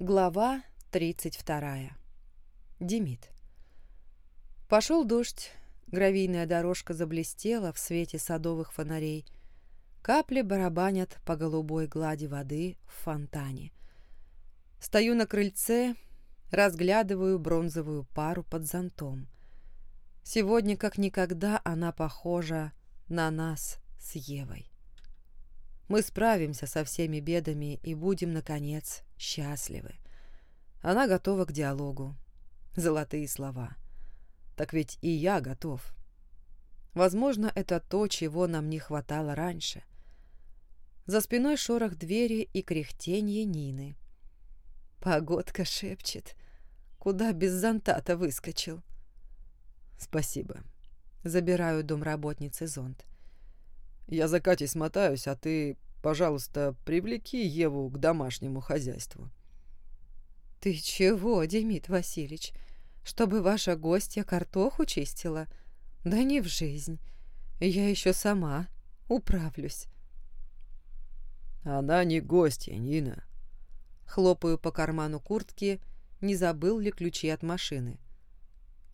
Глава 32. Демид. Пошел дождь, гравийная дорожка заблестела в свете садовых фонарей. Капли барабанят по голубой глади воды в фонтане. Стою на крыльце, разглядываю бронзовую пару под зонтом. Сегодня, как никогда, она похожа на нас с Евой. Мы справимся со всеми бедами и будем, наконец, счастливы. Она готова к диалогу. Золотые слова. Так ведь и я готов. Возможно, это то, чего нам не хватало раньше. За спиной шорох двери и кряхтенье Нины. Погодка шепчет. Куда без зонта-то выскочил? Спасибо. Забираю домработницы зонт. Я за Катей смотаюсь, а ты, пожалуйста, привлеки Еву к домашнему хозяйству. Ты чего, Демид Васильевич? Чтобы ваша гостья картоху чистила? Да не в жизнь. Я еще сама управлюсь. Она не гостья, Нина. Хлопаю по карману куртки, не забыл ли ключи от машины.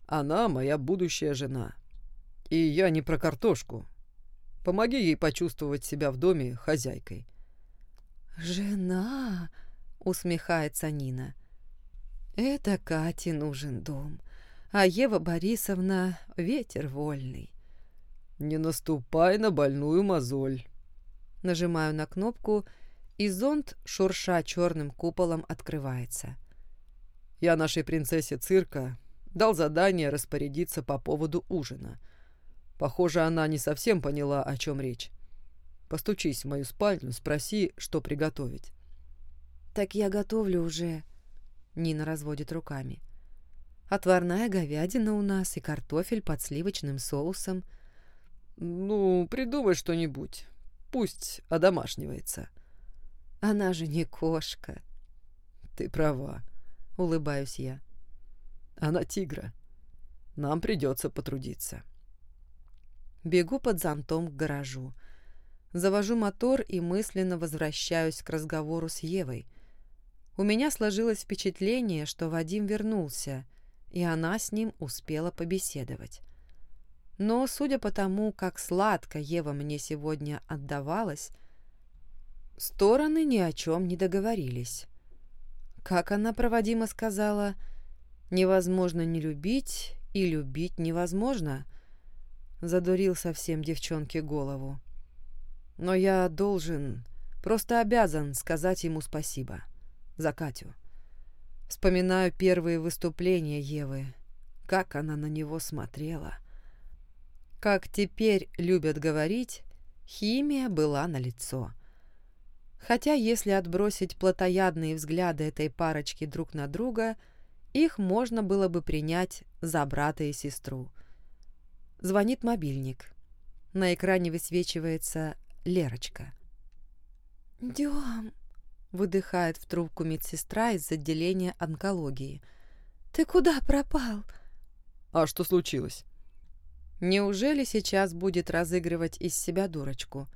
Она моя будущая жена. И я не про картошку, Помоги ей почувствовать себя в доме хозяйкой». «Жена!» — усмехается Нина. «Это Кате нужен дом, а Ева Борисовна — ветер вольный». «Не наступай на больную мозоль». Нажимаю на кнопку, и зонт, шурша черным куполом, открывается. «Я нашей принцессе цирка дал задание распорядиться по поводу ужина — Похоже, она не совсем поняла, о чем речь. Постучись в мою спальню, спроси, что приготовить. «Так я готовлю уже», — Нина разводит руками. «Отварная говядина у нас и картофель под сливочным соусом». «Ну, придумай что-нибудь. Пусть одомашнивается». «Она же не кошка». «Ты права», — улыбаюсь я. «Она тигра. Нам придется потрудиться». Бегу под зонтом к гаражу. Завожу мотор и мысленно возвращаюсь к разговору с Евой. У меня сложилось впечатление, что Вадим вернулся, и она с ним успела побеседовать. Но, судя по тому, как сладко Ева мне сегодня отдавалась, стороны ни о чем не договорились. Как она проводимо сказала, невозможно не любить, и любить невозможно — Задурил совсем девчонке голову. Но я должен, просто обязан сказать ему спасибо. За Катю. Вспоминаю первые выступления Евы. Как она на него смотрела. Как теперь любят говорить, химия была налицо. Хотя, если отбросить плотоядные взгляды этой парочки друг на друга, их можно было бы принять за брата и сестру – Звонит мобильник. На экране высвечивается Лерочка. «Дем», — выдыхает в трубку медсестра из отделения онкологии. «Ты куда пропал?» «А что случилось?» Неужели сейчас будет разыгрывать из себя дурочку?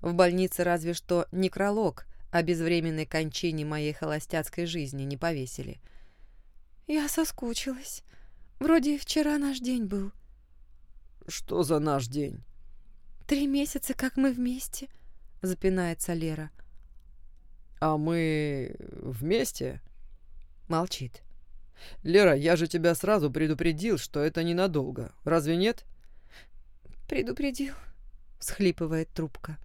В больнице разве что некролог о безвременной кончине моей холостяцкой жизни не повесили. «Я соскучилась. Вроде вчера наш день был. Что за наш день? Три месяца, как мы вместе, запинается Лера. А мы вместе? Молчит. Лера, я же тебя сразу предупредил, что это ненадолго. Разве нет? Предупредил, всхлипывает трубка.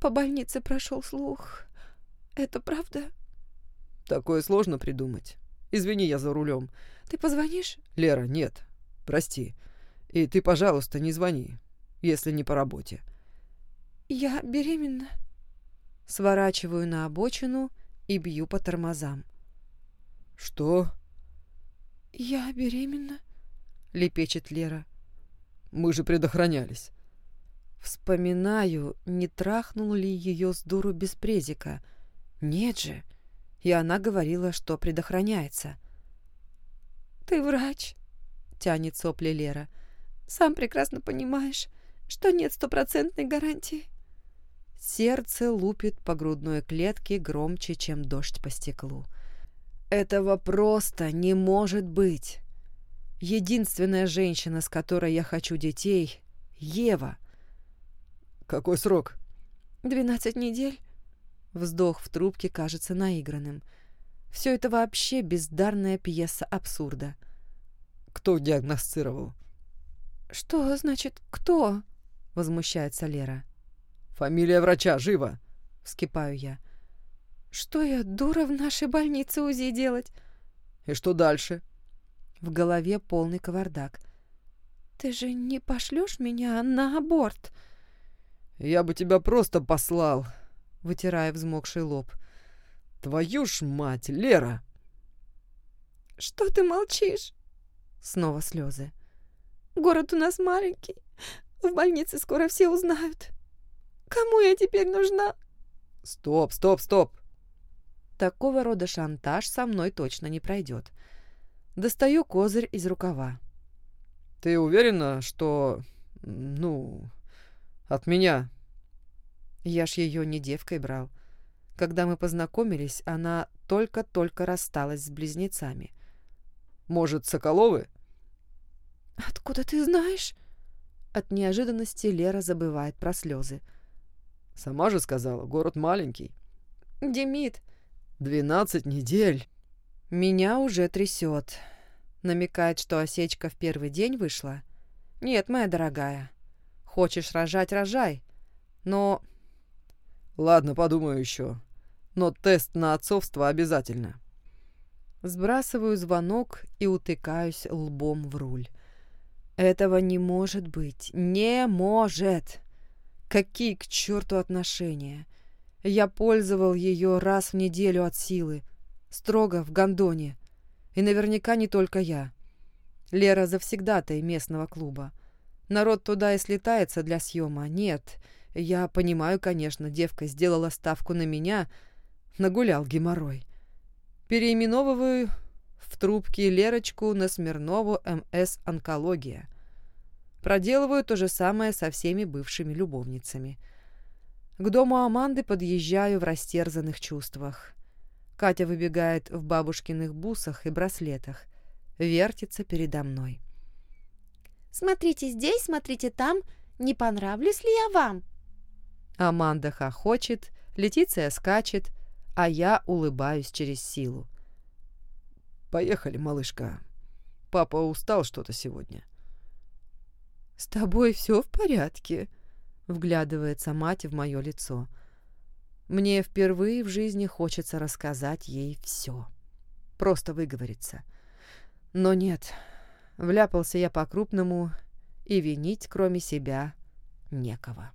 По больнице прошел слух. Это правда? Такое сложно придумать. Извини, я за рулем. Ты позвонишь? Лера, нет. Прости. И ты, пожалуйста, не звони, если не по работе. Я беременна. Сворачиваю на обочину и бью по тормозам. Что? Я беременна, лепечет Лера. Мы же предохранялись. Вспоминаю, не трахнул ли ее с дуру без презика. Нет же. И она говорила, что предохраняется. «Ты врач», — тянет сопли Лера. Сам прекрасно понимаешь, что нет стопроцентной гарантии. Сердце лупит по грудной клетке громче, чем дождь по стеклу. Этого просто не может быть. Единственная женщина, с которой я хочу детей — Ева. Какой срок? Двенадцать недель. Вздох в трубке кажется наигранным. Все это вообще бездарная пьеса абсурда. Кто диагностировал? Что значит «кто»? Возмущается Лера. Фамилия врача, живо! Вскипаю я. Что я, дура, в нашей больнице УЗИ делать? И что дальше? В голове полный кавардак. Ты же не пошлешь меня на аборт? Я бы тебя просто послал, вытирая взмокший лоб. Твою ж мать, Лера! Что ты молчишь? Снова слезы. Город у нас маленький. В больнице скоро все узнают. Кому я теперь нужна? Стоп, стоп, стоп. Такого рода шантаж со мной точно не пройдет. Достаю козырь из рукава. Ты уверена, что... ну... от меня? Я ж ее не девкой брал. Когда мы познакомились, она только-только рассталась с близнецами. Может, Соколовы? Откуда ты знаешь? От неожиданности Лера забывает про слезы. Сама же сказала, город маленький. Демид. Двенадцать недель. Меня уже трясет. Намекает, что осечка в первый день вышла. Нет, моя дорогая. Хочешь рожать, рожай. Но... Ладно, подумаю еще. Но тест на отцовство обязательно. Сбрасываю звонок и утыкаюсь лбом в руль. Этого не может быть. Не может. Какие к черту отношения? Я пользовал ее раз в неделю от силы. Строго, в гондоне. И наверняка не только я. Лера завсегдатай местного клуба. Народ туда и слетается для съема. Нет, я понимаю, конечно, девка сделала ставку на меня, нагулял геморрой. Переименовываю в трубке Лерочку на Смирнову МС «Онкология». Проделываю то же самое со всеми бывшими любовницами. К дому Аманды подъезжаю в растерзанных чувствах. Катя выбегает в бабушкиных бусах и браслетах. Вертится передо мной. «Смотрите здесь, смотрите там. Не понравлюсь ли я вам?» Аманда хохочет, Летиция скачет, а я улыбаюсь через силу. «Поехали, малышка. Папа устал что-то сегодня». «С тобой все в порядке?» — вглядывается мать в мое лицо. Мне впервые в жизни хочется рассказать ей все. Просто выговориться. Но нет, вляпался я по-крупному, и винить, кроме себя, некого.